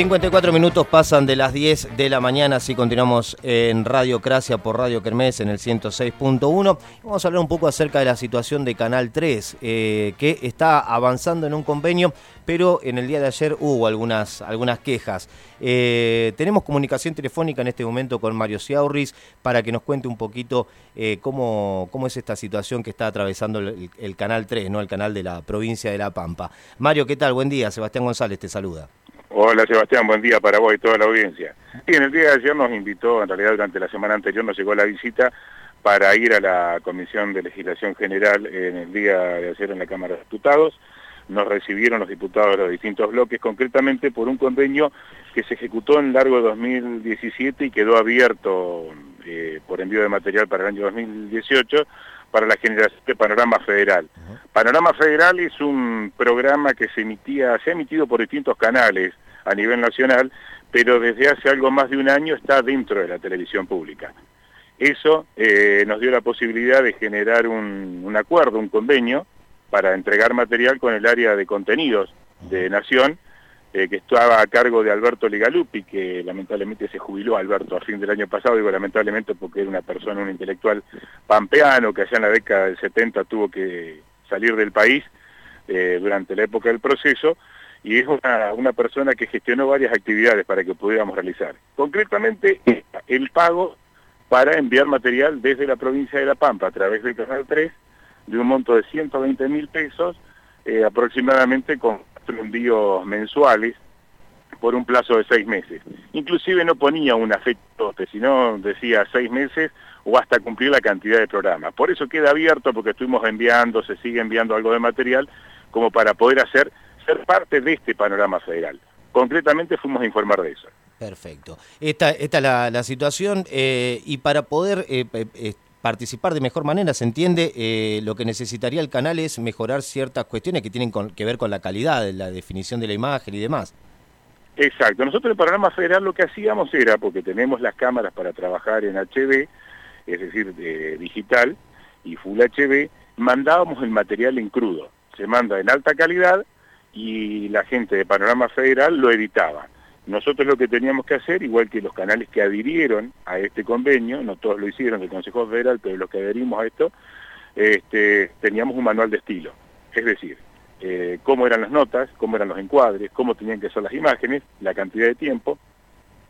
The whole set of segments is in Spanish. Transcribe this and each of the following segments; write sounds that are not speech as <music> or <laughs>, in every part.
54 minutos pasan de las 10 de la mañana, así continuamos en Radio Cracia por Radio Kermés en el 106.1. Vamos a hablar un poco acerca de la situación de Canal 3, eh, que está avanzando en un convenio, pero en el día de ayer hubo algunas, algunas quejas. Eh, tenemos comunicación telefónica en este momento con Mario Ciaurris para que nos cuente un poquito eh, cómo, cómo es esta situación que está atravesando el, el Canal 3, ¿no? el canal de la provincia de La Pampa. Mario, ¿qué tal? Buen día, Sebastián González te saluda. Hola Sebastián, buen día para vos y toda la audiencia. Sí, en el día de ayer nos invitó, en realidad durante la semana anterior nos llegó la visita para ir a la Comisión de Legislación General en el día de ayer en la Cámara de Diputados. Nos recibieron los diputados de los distintos bloques, concretamente por un convenio que se ejecutó en largo de 2017 y quedó abierto eh, por envío de material para el año 2018 para la generación de Panorama Federal. Panorama Federal es un programa que se emitía, se ha emitido por distintos canales a nivel nacional, pero desde hace algo más de un año está dentro de la televisión pública. Eso eh, nos dio la posibilidad de generar un, acuerdo, un convenio, para entregar material con el área de contenidos de Nación, eh, que estaba a cargo de Alberto Ligalupi, que lamentablemente se jubiló Alberto a fin del año pasado, digo lamentablemente porque era una persona, un intelectual pampeano que allá en la década del 70 tuvo que salir del país eh, durante la época del proceso, y es una, una persona que gestionó varias actividades para que pudiéramos realizar. Concretamente, el pago para enviar material desde la provincia de La Pampa a través del Canal 3 de un monto de 120 mil pesos, eh, aproximadamente con envíos mensuales por un plazo de seis meses. Inclusive no ponía un afecto, sino decía seis meses o hasta cumplir la cantidad de programas. Por eso queda abierto porque estuvimos enviando, se sigue enviando algo de material como para poder hacer, ser parte de este panorama federal. Concretamente fuimos a informar de eso. Perfecto. Esta, esta es la, la situación eh, y para poder eh, eh, participar de mejor manera, se entiende, lo que necesitaría el canal es mejorar ciertas cuestiones que tienen con, que ver con la calidad, la definición de la imagen y demás. Exacto. Nosotros en el programa federal lo que hacíamos era, porque tenemos las cámaras para trabajar en HD, es decir, de digital y Full HD, mandábamos el material en crudo. Se manda en alta calidad y la gente de Panorama Federal lo editaba. Nosotros lo que teníamos que hacer, igual que los canales que adhirieron a este convenio, no todos lo hicieron, el Consejo Federal, pero los que adherimos a esto, este, teníamos un manual de estilo. Es decir, eh, cómo eran las notas, cómo eran los encuadres, cómo tenían que ser las imágenes, la cantidad de tiempo,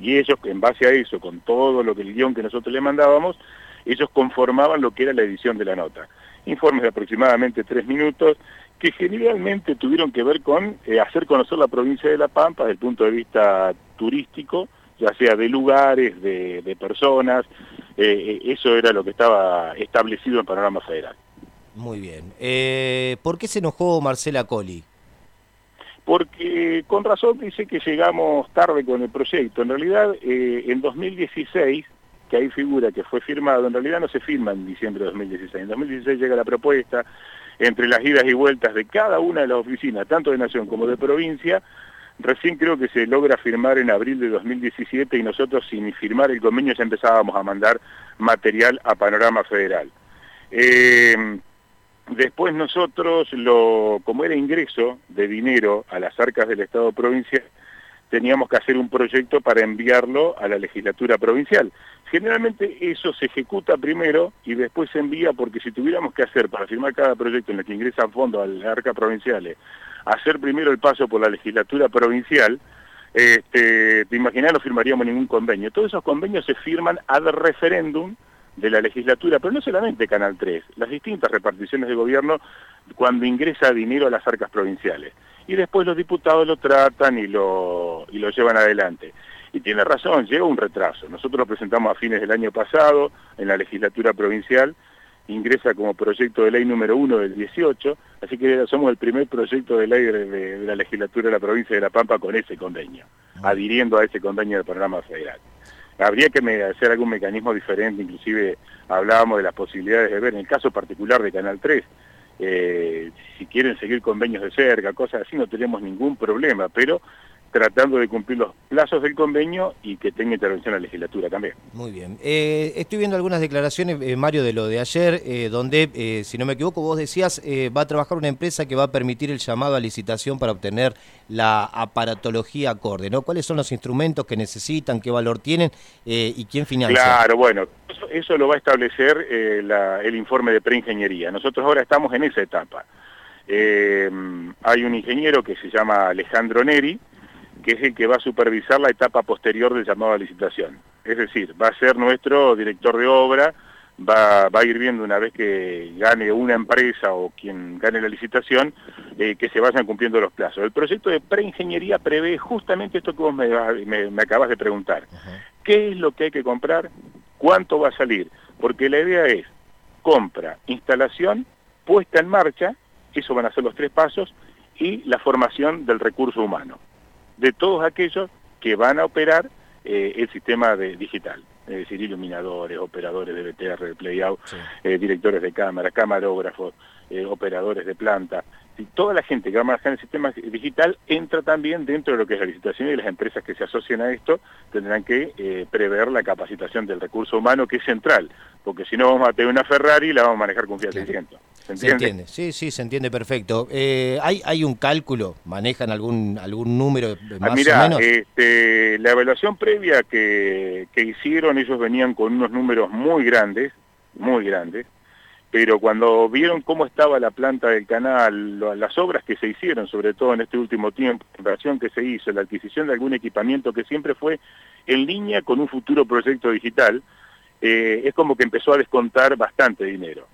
y ellos, en base a eso, con todo lo que el guion que nosotros le mandábamos, ellos conformaban lo que era la edición de la nota. Informes de aproximadamente tres minutos, que generalmente tuvieron que ver con eh, hacer conocer la provincia de La Pampa desde el punto de vista turístico, ya sea de lugares, de, de personas, eh, eso era lo que estaba establecido en Panorama Federal. Muy bien. Eh, ¿Por qué se enojó Marcela Colli? Porque con razón dice que llegamos tarde con el proyecto. En realidad, eh, en 2016, que ahí figura que fue firmado, en realidad no se firma en diciembre de 2016. En 2016 llega la propuesta, entre las idas y vueltas de cada una de las oficinas, tanto de Nación como de provincia, recién creo que se logra firmar en abril de 2017 y nosotros sin firmar el convenio ya empezábamos a mandar material a Panorama Federal. Eh, después nosotros, lo, como era ingreso de dinero a las arcas del Estado provincial, teníamos que hacer un proyecto para enviarlo a la legislatura provincial. Generalmente eso se ejecuta primero y después se envía porque si tuviéramos que hacer para firmar cada proyecto en el que ingresa fondo a las arcas provinciales, hacer primero el paso por la legislatura provincial, este, te imaginas no firmaríamos ningún convenio. Todos esos convenios se firman ad referéndum de la legislatura, pero no solamente Canal 3, las distintas reparticiones de gobierno cuando ingresa dinero a las arcas provinciales. Y después los diputados lo tratan y lo, y lo llevan adelante. Y tiene razón, lleva un retraso. Nosotros lo presentamos a fines del año pasado en la legislatura provincial, ingresa como proyecto de ley número uno del 18, así que somos el primer proyecto de ley de, de, de la legislatura de la provincia de La Pampa con ese convenio, adhiriendo a ese convenio del programa federal habría que hacer algún mecanismo diferente, inclusive hablábamos de las posibilidades de ver, en el caso particular de Canal 3, eh, si quieren seguir convenios de cerca, cosas así, no tenemos ningún problema, pero tratando de cumplir los plazos del convenio y que tenga intervención la legislatura también. Muy bien. Eh, estoy viendo algunas declaraciones, eh, Mario, de lo de ayer, eh, donde, si no me equivoco, vos decías, va a trabajar una empresa que va a permitir el llamado a licitación para obtener la aparatología acorde, ¿no? ¿Cuáles son los instrumentos que necesitan, qué valor tienen y quién financia? Claro, bueno, eso, lo va a establecer el informe de preingeniería. Nosotros ahora estamos en esa etapa. hay un ingeniero que se llama Alejandro Neri, que es el que va a supervisar la etapa posterior del llamado a licitación. Es decir, va a ser nuestro director de obra, va, a ir viendo una vez que gane una empresa o quien gane la licitación, eh, que se vayan cumpliendo los plazos. El proyecto de preingeniería prevé justamente esto que vos me, acabas de preguntar. ¿Qué es lo que hay que comprar? ¿Cuánto va a salir? Porque la idea es compra, instalación, puesta en marcha, eso van a ser los tres pasos, y la formación del recurso humano de todos aquellos que van a operar eh, el sistema de, digital, es decir, iluminadores, operadores de BTR, de playout, eh, directores de cámara, camarógrafos, eh, operadores de planta, toda la gente que va a manejar el sistema digital entra también dentro de lo que es la licitación y las empresas que se asocian a esto tendrán que prever la capacitación del recurso humano que es central, porque si no vamos a tener una Ferrari y la vamos a manejar con Fiat 600. ¿Se entiende? Sí, sí, se entiende perfecto. Eh, ¿hay, ¿Hay un cálculo? ¿Manejan algún algún número ah, más o menos? Este, la evaluación previa que, que hicieron, ellos venían con unos números muy grandes, muy grandes, pero cuando vieron cómo estaba la planta del canal, las obras que se hicieron, sobre todo en este último tiempo, la inversión que se hizo, la adquisición de algún equipamiento que siempre fue en línea con un futuro proyecto digital, eh, es como que empezó a descontar bastante dinero.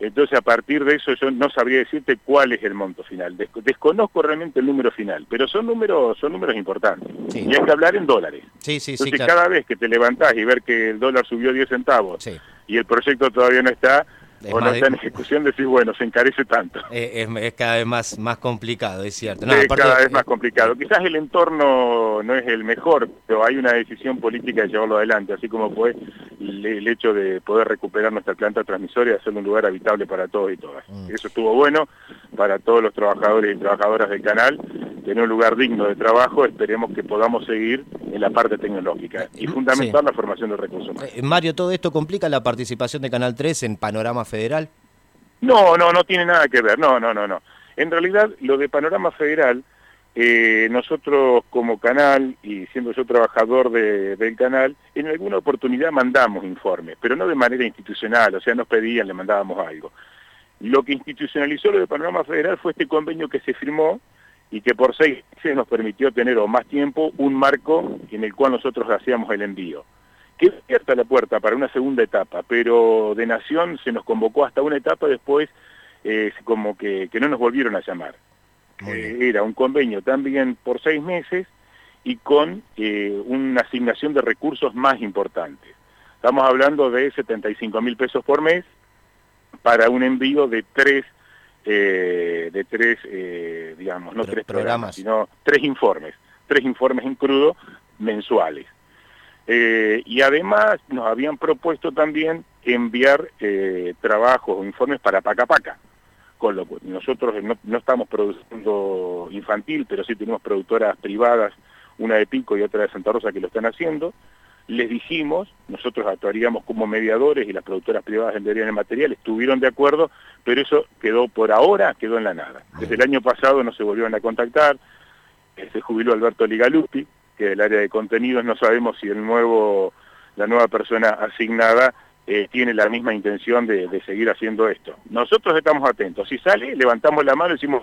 Entonces, a partir de eso, yo no sabría decirte cuál es el monto final. Desconozco realmente el número final, pero son números son números importantes. Y hay que hablar en dólares. Sí, sí, Entonces, cada vez que te levantás y ver que el dólar subió 10 centavos y el proyecto todavía no está, o no está en ejecución, decir, bueno, se encarece tanto. Eh, es, cada vez más, más complicado, es cierto. es cada vez más complicado. Quizás el entorno no es el mejor, pero hay una decisión política de llevarlo adelante, así como fue el, hecho de poder recuperar nuestra planta transmisora y hacerlo un lugar habitable para todos y todas. Mm. Eso estuvo bueno para todos los trabajadores y trabajadoras del canal, tener un lugar digno de trabajo, esperemos que podamos seguir en la parte tecnológica y fundamental la formación de recursos humanos. Eh, Mario, ¿todo esto complica la participación de Canal 3 en Panorama Federal? No, no, no tiene nada que ver, no, no, no, no. En realidad, lo de Panorama Federal, eh, nosotros como canal, y siendo yo trabajador del canal, en alguna oportunidad mandamos informes, pero no de manera institucional, o sea, nos pedían, le mandábamos algo. Lo que institucionalizó lo de Panorama Federal fue este convenio que se firmó y que por seis meses nos permitió tener o más tiempo un marco en el cual nosotros hacíamos el envío. Quedó abierta la puerta para una segunda etapa, pero de Nación se nos convocó hasta una etapa después eh, como que, no nos volvieron a llamar. Eh, era un convenio también por seis meses y con eh, una asignación de recursos más importantes. Estamos hablando de 75 mil pesos por mes para un envío de tres, de tres digamos, no tres programas, sino tres informes, tres informes en crudo mensuales. Eh, y además nos habían propuesto también enviar eh, trabajos o informes para Paca Paca, con lo cual nosotros no, estamos produciendo infantil, pero sí tenemos productoras privadas, una de Pico y otra de Santa Rosa que lo están haciendo, les dijimos, nosotros actuaríamos como mediadores y las productoras privadas enviarían el material, estuvieron de acuerdo, pero eso quedó por ahora, quedó en la nada. Desde el año pasado no se volvieron a contactar, se jubiló Alberto Ligalupi, que del área de contenidos no sabemos si el nuevo, la nueva persona asignada eh, tiene la misma intención de, seguir haciendo esto. Nosotros estamos atentos. Si sale, levantamos la mano y decimos...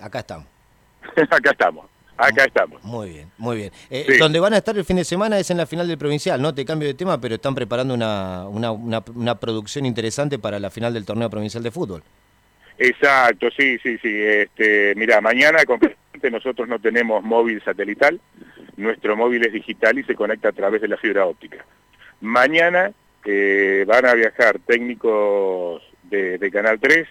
Acá estamos. <laughs> acá estamos. Acá estamos. Muy bien, muy bien. Eh, Donde van a estar el fin de semana es en la final del provincial, no te cambio de tema, pero están preparando una, una, una producción interesante para la final del torneo provincial de fútbol. Exacto, sí, sí, sí. Este, mira, mañana nosotros no tenemos móvil satelital, nuestro móvil es digital y se conecta a través de la fibra óptica. Mañana eh, van a viajar técnicos de, Canal 3,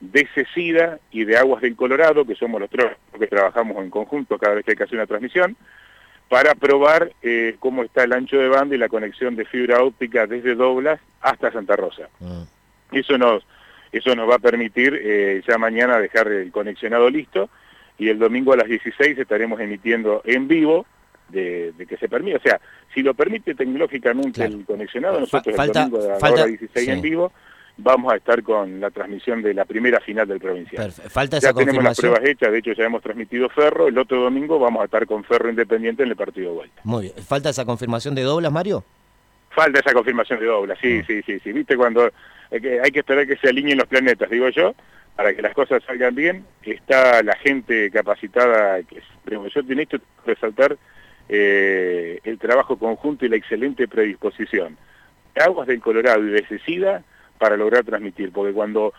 de Cecida y de Aguas del Colorado, que somos los tres que trabajamos en conjunto cada vez que hay que hacer una transmisión, para probar eh, cómo está el ancho de banda y la conexión de fibra óptica desde Doblas hasta Santa Rosa. Mm. Eso nos eso nos va a permitir eh, ya mañana dejar el conexionado listo y el domingo a las 16 estaremos emitiendo en vivo de, que se permite, o sea, si lo permite tecnológicamente el conexionado, nosotros el domingo a las 16 en vivo vamos a estar con la transmisión de la primera final del provincial. Falta esa ya tenemos las pruebas hechas, de hecho ya hemos transmitido Ferro, el otro domingo vamos a estar con Ferro Independiente en el partido de vuelta. Muy bien. ¿Falta esa confirmación de doblas, Mario? Falta esa confirmación de doblas, sí, mm. sí, sí, sí. ¿Viste cuando hay que esperar que se alineen los planetas, digo yo? para que las cosas salgan bien, está la gente capacitada, que yo tiene esto resaltar eh, el trabajo conjunto y la excelente predisposición. Aguas del Colorado y de Cecida para lograr transmitir, porque cuando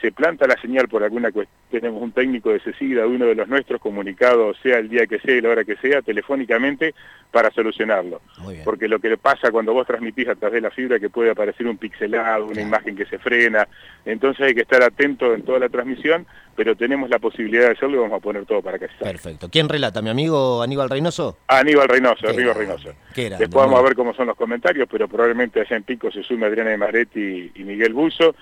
se planta la señal por alguna cuestión, tenemos un técnico de Cecida, uno de los nuestros, comunicado, sea el día que sea y la hora que sea, telefónicamente, para solucionarlo. Porque lo que pasa cuando vos transmitís a través de la fibra que puede aparecer un pixelado, una imagen que se frena, entonces hay que estar atento en toda la transmisión, pero tenemos la posibilidad de hacerlo y vamos a poner todo para que se Perfecto. ¿Quién relata? ¿Mi amigo Aníbal Reynoso? Aníbal Reynoso, Aníbal Reynoso. Después vamos a ver cómo son los comentarios, pero probablemente allá en Pico se sume Adriana de Maretti y Miguel Buzo.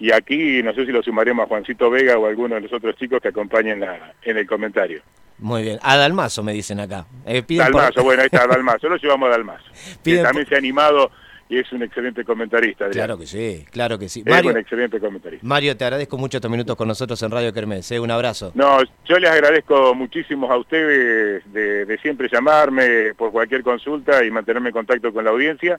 Y aquí no sé si lo sumaremos a Juancito Vega o a alguno de los otros chicos que acompañen la, en el comentario. Muy bien. A Dalmazo me dicen acá. Eh, Dalmazo, bueno, ahí está Dalmazo. Lo llevamos a Dalmazo. <laughs> que también se ha animado y es un excelente comentarista. Claro que sí, claro que sí. Mario, un excelente comentarista. Mario, te agradezco mucho estos minutos con nosotros en Radio Kermés. ¿eh? Un abrazo. No, yo les agradezco muchísimo a ustedes de, de siempre llamarme por cualquier consulta y mantenerme en contacto con la audiencia.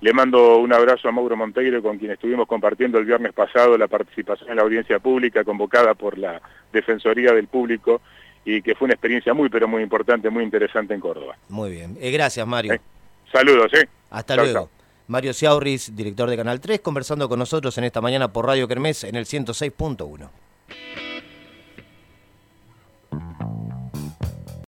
Le mando un abrazo a Mauro Monteiro, con quien estuvimos compartiendo el viernes pasado la participación en la audiencia pública convocada por la Defensoría del Público y que fue una experiencia muy, pero muy importante, muy interesante en Córdoba. Muy bien. Eh, gracias, Mario. Eh, saludos, ¿eh? Hasta luego. Mario Ciaurris, director de Canal 3, conversando con nosotros en esta mañana por Radio Kermés en el 106.1.